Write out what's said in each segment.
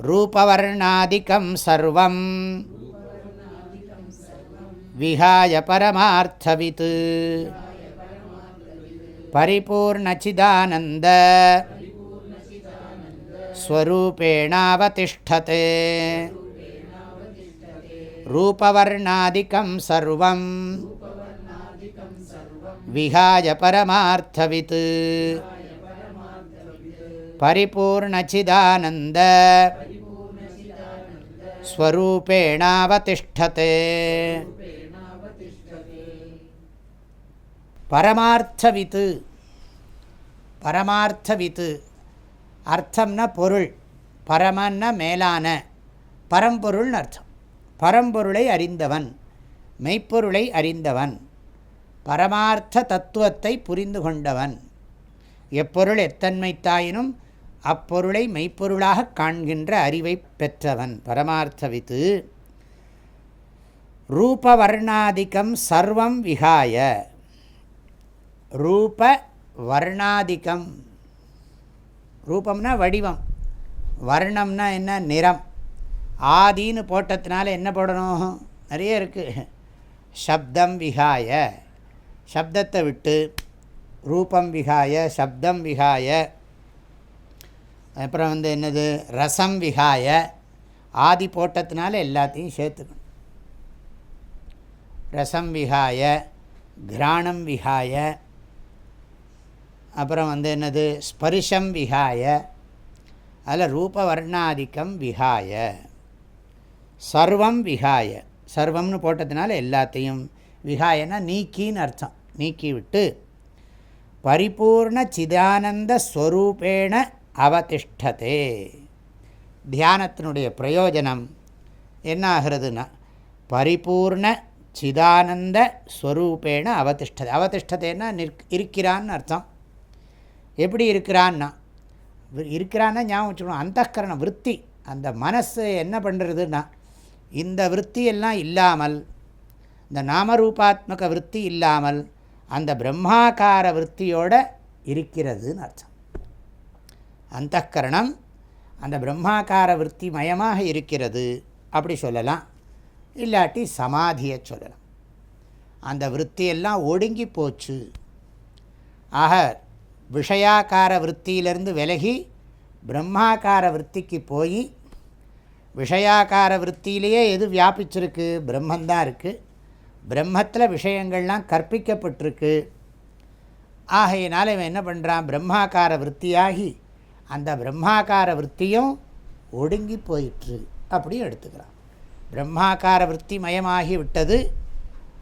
रूपवर्णादिकं सर्वं विहाय परमार्थवित्। परिपूर्णचिदानन्द स्वरूपेणावतिष्ठते रूपवर्णादिकं सर्वं विहाय परमार्थवित् परिपूर्णचिदानन्द ஸ்வரூபேணாவதிஷ்டதே பரமார்த்தவித்து பரமார்த்தவித்து அர்த்தம்னா பொருள் பரமன்னா மேலான பரம்பொருள்னு அர்த்தம் பரம்பொருளை அறிந்தவன் மெய்ப்பொருளை அறிந்தவன் பரமார்த்த தத்துவத்தை புரிந்து கொண்டவன். எப்பொருள் எத்தன்மைத்தாயினும் அப்பொருளை மெய்ப்பொருளாக காண்கின்ற அறிவை பெற்றவன். பரமார்த்தவித்து ரூபவர்ணாதிக்கம் சர்வம் விகாய. ரூப வர்ணாதிக்கம் ரூபம்னா வடிவம் வர்ணம்னா என்ன? நிறம். ஆதின்னு போட்டதுனால என்ன போடணும்? நிறைய இருக்குது சப்தம் விகாய. சப்தத்தை விட்டு ரூபம் விகாய சப்தம் விகாய. அப்புறம் வந்து என்னது? ரசம் விகாய. ஆதி போட்டத்தினால எல்லாத்தையும் சேர்த்துக்கணும். ரசம் விகாய கிராணம் விகாய. அப்புறம் வந்து என்னது? ஸ்பரிஷம் விகாய. அதில் ரூபவர்ணாதிக்கம் விகாய. சர்வம் விகாய சர்வம்னு போட்டதுனால எல்லாத்தையும் விகாயனா நீக்கின்னு அர்த்தம். நீக்கி விட்டு பரிபூர்ண சிதானந்த ஸ்வரூபேண அவதிஷ்டதே. தியானத்தினுடைய பிரயோஜனம் என்ன ஆகிறதுனா பரிபூர்ண சிதானந்த ஸ்வரூபேண அவதிஷ்டதை. அவதிஷ்டதைன்னா நிற் இருக்கிறான்னு அர்த்தம். எப்படி இருக்கிறான்னா? இருக்கிறான்னா ஞாபகம் வச்சுக்கணும். அந்தகரணம் விற்பி அந்த மனசு என்ன பண்ணுறதுன்னா இந்த விற்த்தியெல்லாம் இல்லாமல் இந்த நாமரூபாத்மக விற்பி இல்லாமல் அந்த பிரம்மாக்கார விற்த்தியோடு இருக்கிறதுன்னு அர்த்தம். அந்தகரணம் அந்த பிரம்மாக்கார விற்பி மயமாக இருக்கிறது அப்படி சொல்லலாம். இல்லாட்டி சமாதியை சொல்லலாம். அந்த விற்த்தியெல்லாம் ஒடுங்கி போச்சு. ஆக விஷயாக்கார விற்த்தியிலிருந்து விலகி பிரம்மாக்கார விற்த்திக்கு போய் விஷயாக்கார விற்த்தியிலேயே எது வியாபிச்சிருக்கு? பிரம்மந்தான் இருக்குது பிரம்மத்தில் விஷயங்கள்லாம் கற்பிக்கப்பட்டிருக்கு. ஆகையினால் இவன் என்ன பண்ணுறான் பிரம்மாக்கார விற்த்தியாகி அந்த பிரம்மாக்கார விற்த்தியும் ஒடுங்கி போயிற்று அப்படி எடுத்துக்கிறான். பிரம்மாக்கார விற்பி மயமாகி விட்டது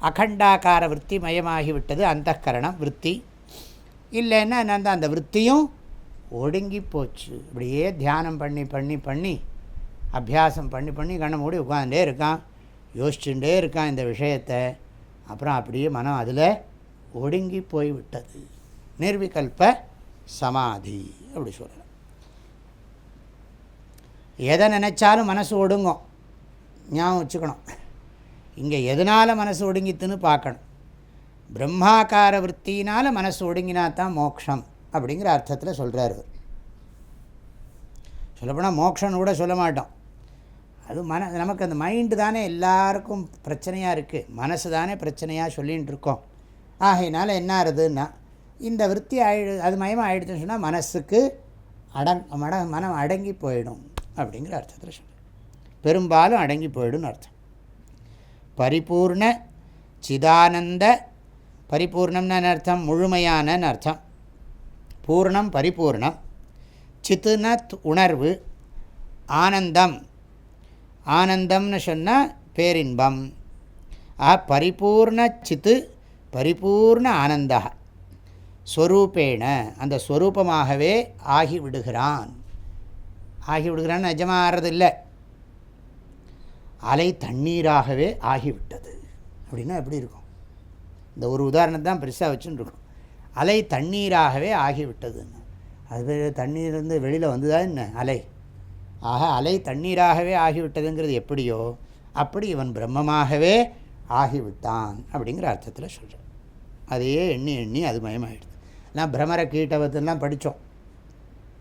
அகண்டாக்கார விற்பி மயமாகி விட்டது அந்த கரணம் விற்பி இல்லைன்னா என்னந்த அந்த விற்த்தியும் ஒடுங்கி போச்சு. இப்படியே தியானம் பண்ணி பண்ணி பண்ணி அபியாசம் பண்ணி பண்ணி கண்ணை மூடி உட்காந்துட்டே இருக்கான். யோசிச்சுட்டே இருக்கான் இந்த விஷயத்தை. அப்புறம் அப்படியே மனம் அதில் ஒடுங்கி போய் விட்டது நிர்விகல்ப சமாதி அப்படி சொல்லலாம். எதை நினச்சாலும் மனசு ஒடுங்கும். ஞாபகம் வச்சுக்கணும். இங்கே எதனால் மனசு ஒடுங்கித்துன்னு பார்க்கணும். பிரம்மாக்கார விற்த்தினால் மனசு ஒடுங்கினா தான் மோக்ஷம் அப்படிங்கிற அர்த்தத்தில் சொல்கிறார் சொல்லப்போனால் மோக்ஷன்னு கூட சொல்ல மாட்டோம். அது மன நமக்கு அந்த மைண்டு தானே எல்லாருக்கும் பிரச்சனையாக இருக்குது மனசு தானே பிரச்சனையாக சொல்லின்னு இருக்கோம் ஆகையினால என்ன ஆகுதுன்னா இந்த விற்பி ஆயிடு அது மயமாக ஆயிடுச்சுன்னு சொன்னால் மனசுக்கு அடங் மட மனம் அடங்கி போயிடும் அப்படிங்கிற அர்த்தத்தில் சொன்னேன் பெரும்பாலும் அடங்கி போயிடும்னு அர்த்தம். பரிபூர்ண சிதானந்த பரிபூர்ணம்னு அர்த்தம்? முழுமையான அர்த்தம். பூர்ணம் பரிபூர்ணம். சித்துன உணர்வு ஆனந்தம். ஆனந்தம்னு சொன்னால் பேரின்பம். ஆ பரிபூர்ண சித்து பரிபூர்ண ஆனந்தா. ஸ்வரூபேண அந்த ஸ்வரூபமாகவே ஆகிவிடுகிறான். ஆகிவிடுகிறான்னு நிஜமாக ஆகிறது இல்லை அலை தண்ணீராகவே ஆகிவிட்டது. அப்படின்னா எப்படி இருக்கும்? இந்த ஒரு உதாரணத்தை தான் பெருசாக வச்சுன்னு இருக்கும் அலை தண்ணீராகவே ஆகிவிட்டதுன்னு. அது தண்ணீர் வந்து வெளியில் வந்ததா என்ன? அலை. ஆக அலை தண்ணீராகவே ஆகிவிட்டதுங்கிறது எப்படியோ அப்படி இவன் பிரம்மமாகவே ஆகிவிட்டான் அப்படிங்கிற அர்த்தத்தில் சொல்கிறேன் அதையே எண்ணி எண்ணி அது மயமாகிடுது எல்லாம் பிரமர கீட்டவத்தெல்லாம் படித்தோம்.